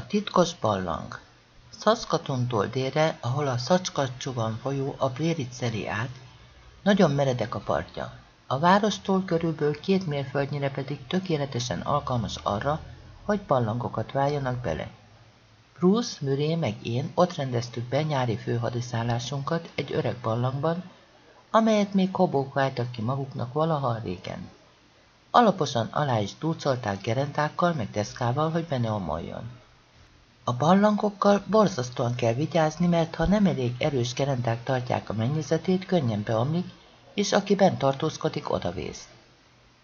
A titkos ballang Szaszkatontól délre, ahol a Szacskacsúvan folyó a szeri át, nagyon meredek a partja. A várostól körülbelül két mérföldnyire pedig tökéletesen alkalmas arra, hogy ballangokat váljanak bele. Bruce, Murray meg én ott rendeztük be nyári főhadiszállásunkat egy öreg ballangban, amelyet még kobók váltak ki maguknak valaha régen. Alaposan alá is dúcolták gerentákkal meg deszkával, hogy be ne omoljon. A barlangokkal borzasztóan kell vigyázni, mert ha nem elég erős kerenták tartják a mennyezetét, könnyen beomlik, és aki bent tartózkodik, odavész.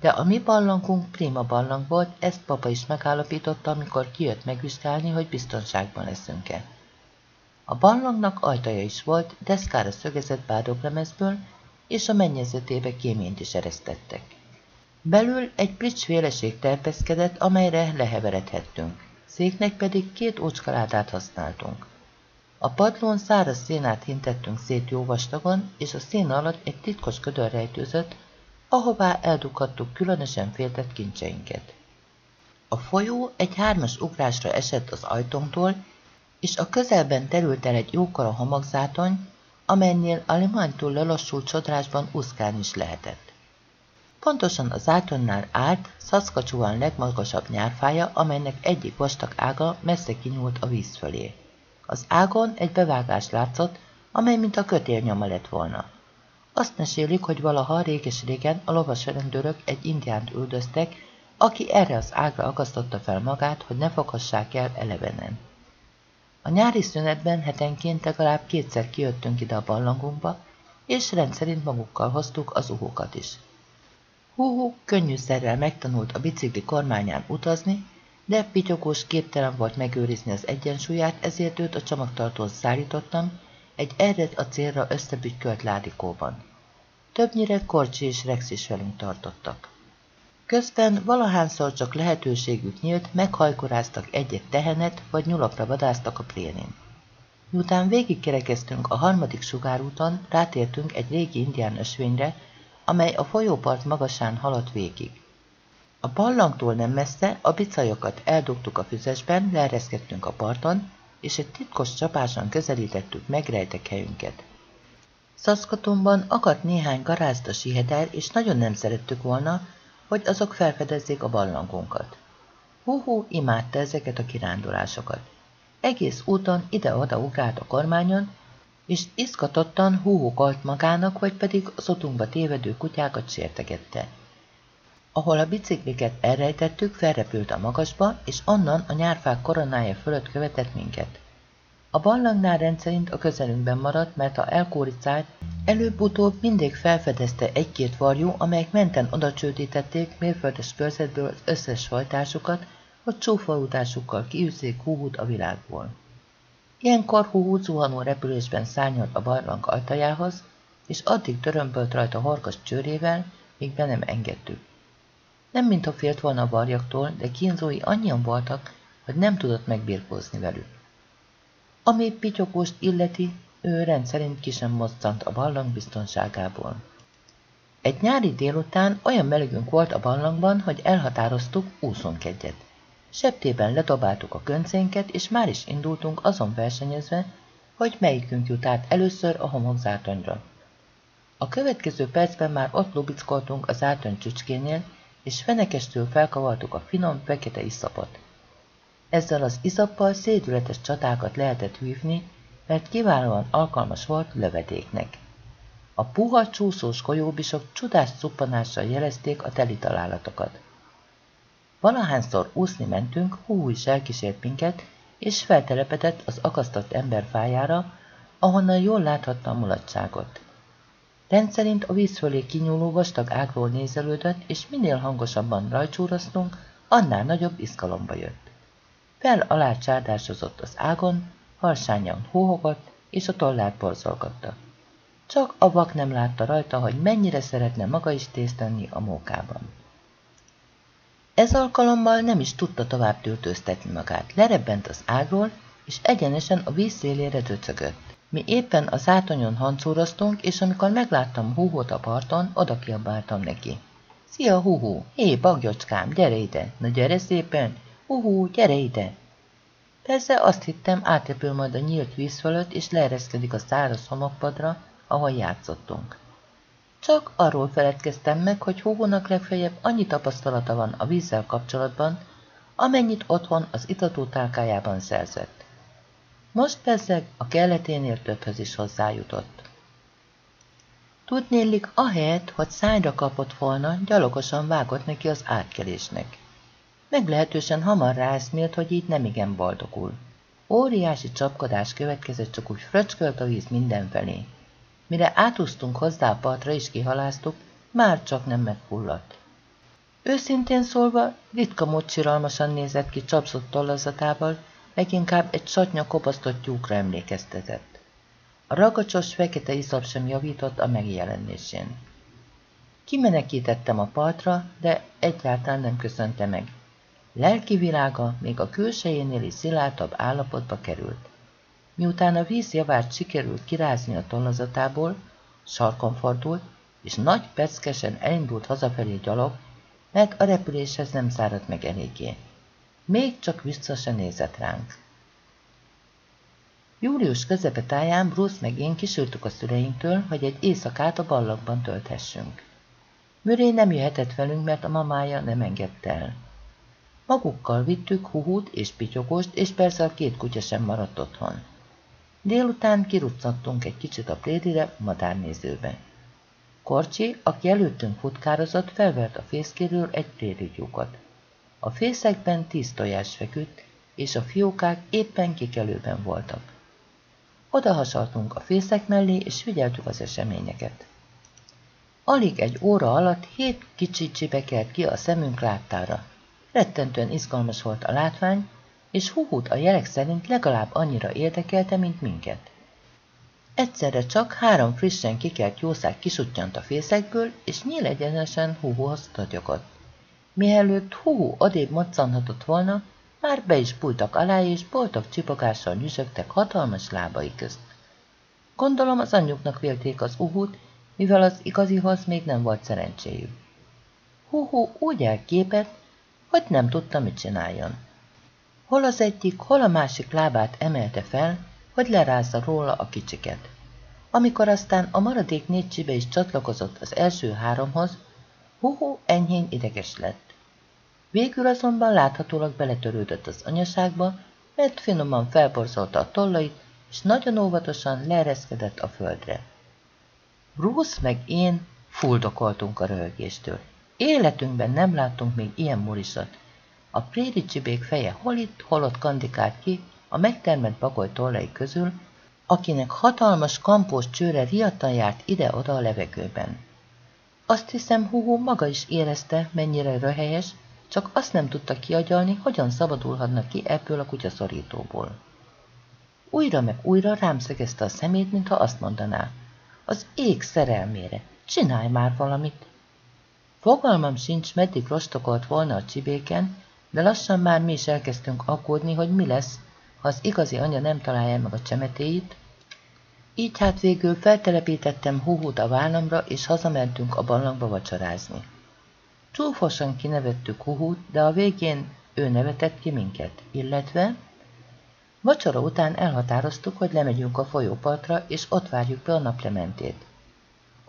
De a mi barlangunk prima barlang volt, ezt papa is megállapította, amikor kijött megvizsgálni, hogy biztonságban leszünk-e. A barlangnak ajtaja is volt, deszkára szögezett bádoglemezből, és a mennyezetébe kéményt is eresztettek. Belül egy prics féleség terpeszkedett, amelyre leheveredhettünk széknek pedig két ócskaládát használtunk. A padlón száraz szénát hintettünk szét jó vastagon, és a szén alatt egy titkos ködör rejtőzött, ahová eldughattuk különösen féltett kincseinket. A folyó egy hármas ugrásra esett az ajtónktól, és a közelben terült el egy jókora homokzátony, amennél a limánytól lelassult csodrásban úszkálni is lehetett. Pontosan az átonnál állt Szaszkacsúan legmagasabb nyárfája, amelynek egyik vastag ága messze kinyúlt a víz fölé. Az ágon egy bevágás látszott, amely mint a kötélnyoma lett volna. Azt mesélik, hogy valaha réges-régen a lovasörendőrök egy indiánt üldöztek, aki erre az ágra akasztotta fel magát, hogy ne foghassák el elevenen. A nyári szünetben hetenként legalább kétszer kijöttünk ide a ballangunkba, és rendszerint magukkal hoztuk az uhókat is. Húhú könnyűszerrel megtanult a bicikli kormányán utazni, de pityogós képtelen volt megőrizni az egyensúlyát, ezért őt a csomagtartóhoz szállítottam, egy erret a célra összebütykölt ládikóban. Többnyire Korcsi és Rex is velünk tartottak. Közben valahányszor csak lehetőségük nyílt, meghajkoráztak egy-egy tehenet, vagy nyulakra vadáztak a prénin. Miután végigkerekeztünk a harmadik sugárúton, rátértünk egy régi indián ösvényre, amely a folyópart magasán haladt végig. A ballangtól nem messze a bicajokat eldugtuk a füzesben, leereszkedtünk a parton, és egy titkos csapáson közelítettük meg rejtek helyünket. Szaszkatonban akadt néhány garázda siheder, és nagyon nem szerettük volna, hogy azok felfedezzék a ballangunkat. Hú-hú imádta ezeket a kirándulásokat. Egész úton ide-oda ugrált a kormányon, és izgatottan húhokolt magának, vagy pedig az otunkba tévedő kutyákat sértegette. Ahol a bicikliket elrejtettük, felrepült a magasba, és onnan a nyárfák koronája fölött követett minket. A ballangnál rendszerint a közelünkben maradt, mert ha elkóricált, előbb-utóbb mindig felfedezte egy-két varjú, amelyek menten oda csődítették mérföldes körzetből az összes fajtásukat, hogy csúfolódásukkal kiűzzék húhút a világból. Ilyenkor hú zuhanó repülésben szárnyalt a barlang ajtajához, és addig törömbölt rajta horgas csőrével, míg be nem engedtük. Nem mintha félt volna a varjaktól, de kínzói annyian voltak, hogy nem tudott megbirkózni velük. Ami pityogóst illeti, ő rendszerint ki sem mozzant a ballang biztonságából. Egy nyári délután olyan melegünk volt a ballangban, hogy elhatároztuk, úszunk egyet. Septében ledobáltuk a köncénket, és már is indultunk azon versenyezve, hogy melyikünk jut át először a homokzátonyra. A következő percben már ott lubickoltunk az átony csücskénél, és fenekestől felkavartuk a finom, fekete iszapot. Ezzel az iszappal szédületes csatákat lehetett hívni, mert kiválóan alkalmas volt lövedéknek. A puha, csúszós golyóbisok csodás szuppanással jelezték a teli találatokat. Valahányszor úszni mentünk, hú is elkísért minket, és feltelepedett az akasztott ember fájára, ahonnan jól láthatta a mulatságot. Rendszerint a víz fölé kinyúló vastag ágról nézelődött, és minél hangosabban rajcsúrasztunk, annál nagyobb izgalomba jött. Fel-alá csárdásozott az ágon, harsányan hóhogott, és a tollát borzolgatta. Csak a vak nem látta rajta, hogy mennyire szeretne maga is tésztenni a mókában. Ez alkalommal nem is tudta tovább töltőztetni magát. Lerebbent az ágról, és egyenesen a víz szélére döcögött. Mi éppen az átonyon hancúroztunk, és amikor megláttam húhót a parton, oda kiabáltam neki. Szia, húhú! Hé, bagyocskám, gyere ide! Na gyere szépen! Húhú, gyere ide! Persze azt hittem, átepül majd a nyílt víz fölött, és leereszkedik a száraz homokpadra, ahol játszottunk. Csak arról feledkeztem meg, hogy Hugonak legfeljebb annyi tapasztalata van a vízzel kapcsolatban, amennyit otthon az itató tálkájában szerzett. Most persze a kelleténél többhöz is hozzájutott. Tudnélik, ahelyett, hogy szányra kapott volna, gyalogosan vágott neki az átkelésnek. Meglehetősen hamar ráeszmélt, hogy így nem igen boldogul. Óriási csapkodás következett, csak úgy fröcskölt a víz mindenfelé. Mire átúztunk hozzá a partra és kihaláztuk, már csak nem megfulladt. Őszintén szólva, ritka mód nézett ki csapszott tollazatával, leginkább egy satnya kopasztott tyúkra emlékeztetett. A ragacsos fekete iszap sem javított a megjelenésén. Kimenekítettem a partra, de egyáltalán nem köszönte meg. Lelki világa még a külsejénél is szilárdabb állapotba került. Miután a víz javát sikerült kirázni a tollazatából, sarkon fordult, és nagy peckesen elindult hazafelé gyalog, mert a repüléshez nem száradt meg eléggé. Még csak vissza se nézett ránk. Július közepetáján Bruce meg én kisültük a szüleinktől, hogy egy éjszakát a ballakban tölthessünk. Müré nem jöhetett velünk, mert a mamája nem engedte el. Magukkal vittük Huhut és Pityogost, és persze a két kutya sem maradt otthon. Délután kiruccantunk egy kicsit a plérire, madárnézőbe. Korcsi, aki előttünk futkározott, felvert a fészkéről egy plérityúkot. A fészekben tíz tojás feküdt, és a fiókák éppen kikelőben voltak. Oda hasaltunk a fészek mellé, és figyeltük az eseményeket. Alig egy óra alatt hét kicsi csibekelt ki a szemünk láttára. Rettentően izgalmas volt a látvány, és Huhut a jelek szerint legalább annyira érdekelte, mint minket. Egyszerre csak három frissen kikelt jószág kisuttyant a fészekből, és nyíl egyenesen Huhuhoz tagyogott. Mielőtt Huhu adébb moccanhatott volna, már be is pultak alá, és boldog csipogással nyüzsögtek hatalmas lábai közt. Gondolom az anyjuknak vélték az uhut, mivel az igazihoz még nem volt szerencséjük. Huhu úgy elképett, hogy nem tudta, mit csináljon. Hol az egyik, hol a másik lábát emelte fel, hogy lerázza róla a kicsiket. Amikor aztán a maradék négy csibe is csatlakozott az első háromhoz, Huhu enyhén ideges lett. Végül azonban láthatólag beletörődött az anyaságba, mert finoman felborzolta a tollait, és nagyon óvatosan leereszkedett a földre. Bruce meg én fuldokoltunk a röhögéstől. Életünkben nem láttunk még ilyen murisat. A préri csibék feje hol itt, hol ott kandikált ki, a megtermett bagoly tollai közül, akinek hatalmas kampós csőre riadtan járt ide-oda a levegőben. Azt hiszem, Hugo maga is érezte, mennyire röhelyes, csak azt nem tudta kiagyalni, hogyan szabadulhatna ki ebből a kutyaszorítóból. Újra meg újra rám szegezte a szemét, mintha azt mondaná. Az ég szerelmére, csinálj már valamit! Fogalmam sincs, meddig rostokolt volna a csibéken, de lassan már mi is elkezdtünk aggódni, hogy mi lesz, ha az igazi anya nem találja meg a csemetéit. Így hát végül feltelepítettem húhút a vállamra, és hazamentünk a barlangba vacsorázni. Csúfosan kinevettük Huhut, de a végén ő nevetett ki minket, illetve vacsora után elhatároztuk, hogy lemegyünk a folyópartra, és ott várjuk be a naplementét.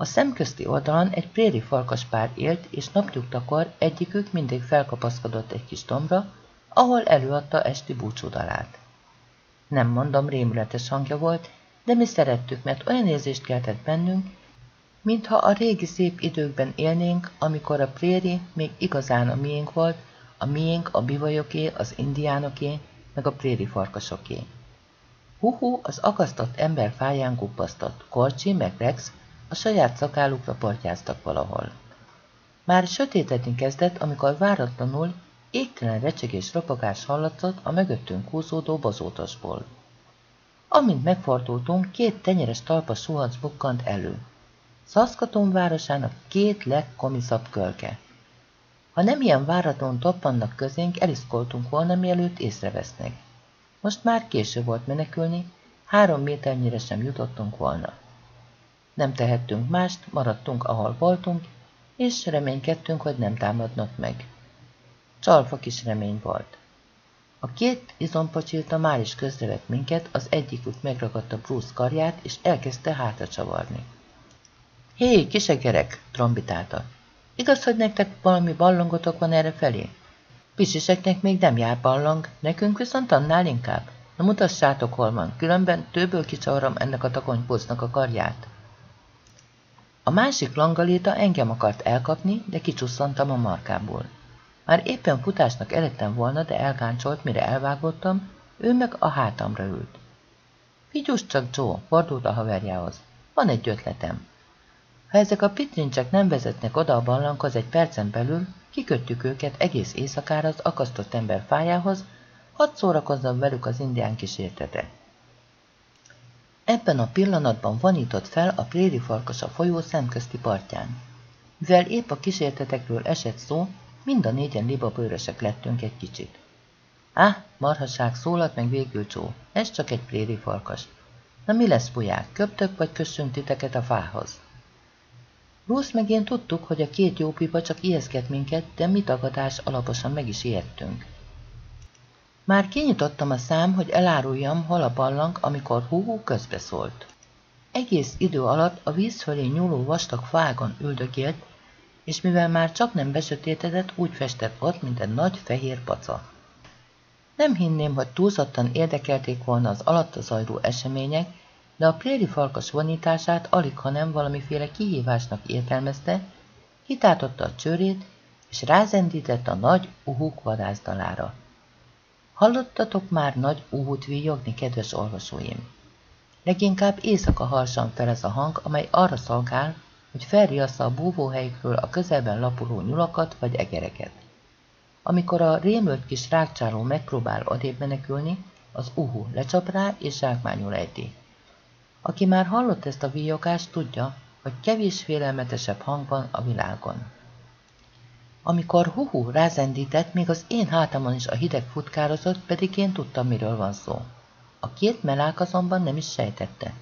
A szemközti oldalon egy préri farkaspár élt, és napnyugtakor egyikük mindig felkapaszkodott egy kis dombra, ahol előadta esti búcsúdalát. Nem mondom, rémületes hangja volt, de mi szerettük, mert olyan érzést keltett bennünk, Mintha a régi szép időkben élnénk, amikor a préri még igazán a miénk volt, a miénk a bivajoké, az indiánoké, meg a préri farkasoké. Huhu az akasztott ember fáján kuppasztott, Korcsi meg Rex a saját szakálukra portyáztak valahol. Már sötétedni kezdett, amikor váratlanul égtelen recsegés ropogás hallatszott a mögöttünk húzódó bozótosból. Amint megfordultunk, két tenyeres talpa suhac bukkant elő. Szaszkaton városának két legkomiszabb kölke. Ha nem ilyen váratlan toppannak közénk, eliszkoltunk volna, mielőtt észrevesznek. Most már késő volt menekülni, három méternyire sem jutottunk volna. Nem tehettünk mást, maradtunk, ahol voltunk, és reménykedtünk, hogy nem támadnak meg. Csalfa kis remény volt. A két izompacsilta már is közrevett minket, az egyikük megragadta Bruce karját, és elkezdte hátra csavarni. Hé, kisegerek, trombitálta. Igaz, hogy nektek valami ballangotok van erre felé? Pisiseknek még nem jár ballang, nekünk viszont annál inkább. Na mutassátok, hol van, különben tőből kicsavarom ennek a takonypócnak a karját. A másik langaléta engem akart elkapni, de kicsusszantam a markából. Már éppen futásnak eredtem volna, de elgáncsolt, mire elvágottam, ő meg a hátamra ült. Figyuss csak, Joe, fordult a haverjához. Van egy ötletem. Ha ezek a pitrincsek nem vezetnek oda a ballankhoz egy percen belül, kikötjük őket egész éjszakára az akasztott ember fájához, hadd szórakozzam velük az indián kísértete. Ebben a pillanatban vanított fel a préri farkas a folyó szemközti partján. Mivel épp a kísértetekről esett szó, mind a négyen libabőrösek lettünk egy kicsit. Á, marhaság szólalt meg végül Csó, ez csak egy préri farkas. Na mi lesz, buják, köptök vagy kössünk titeket a fához? Bruce meg én tudtuk, hogy a két jó pipa csak ijeszget minket, de mi tagadás alaposan meg is ijedtünk. Már kinyitottam a szám, hogy eláruljam, hol a ballang, amikor húhú közbeszólt. Egész idő alatt a víz fölé nyúló vastag fágon üldögélt, és mivel már csak nem besötétedett, úgy festett ott, mint egy nagy fehér paca. Nem hinném, hogy túlzottan érdekelték volna az alatta zajló események, de a préri farkas vonítását alig, ha nem valamiféle kihívásnak értelmezte, kitátotta a csőrét, és rázendített a nagy uhuk vadászdalára. Hallottatok már nagy uhút víjogni, kedves olvasóim? Leginkább éjszaka halsan fel ez a hang, amely arra szolgál, hogy felriassza a búvóhelyükről a közelben lapuló nyulakat vagy egereket. Amikor a rémült kis rákcsáló megpróbál odébb menekülni, az uhu lecsap rá és zsákmányul ejti. Aki már hallott ezt a víjogást, tudja, hogy kevés félelmetesebb hang van a világon. Amikor Huhu rázendített, még az én hátamon is a hideg futkározott, pedig én tudtam, miről van szó. A két melák azonban nem is sejtette.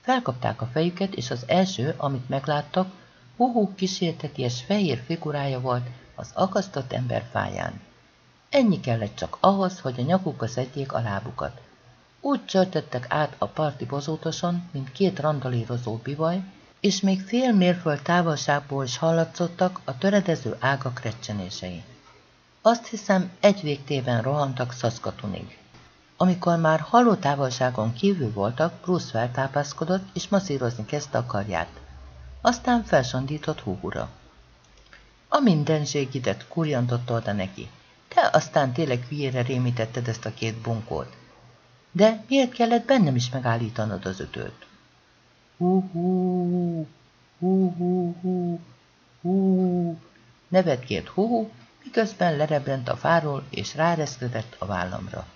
Felkapták a fejüket, és az első, amit megláttak, Huhu kísérteties fehér figurája volt az akasztott ember fáján. Ennyi kellett csak ahhoz, hogy a nyakukba szedjék a lábukat. Úgy csörtettek át a parti bozótoson, mint két randalírozó bivaj, és még fél mérföld távolságból is hallatszottak a töredező ágak recsenései. Azt hiszem, egy végtében rohantak Szaszkatunig. Amikor már haló távolságon kívül voltak, Bruce feltápászkodott, és masszírozni kezdte a karját. Aztán felsondított húgura. A mindenségidet kurjantotta oda neki. Te aztán tényleg hülyére rémítetted ezt a két bunkót. De miért kellett bennem is megállítanod az ötőt? Hú-hú, hú-hú-hú, hú, nevetgélt hú, miközben lerebrent a fáról és ráreszkedett a vállamra.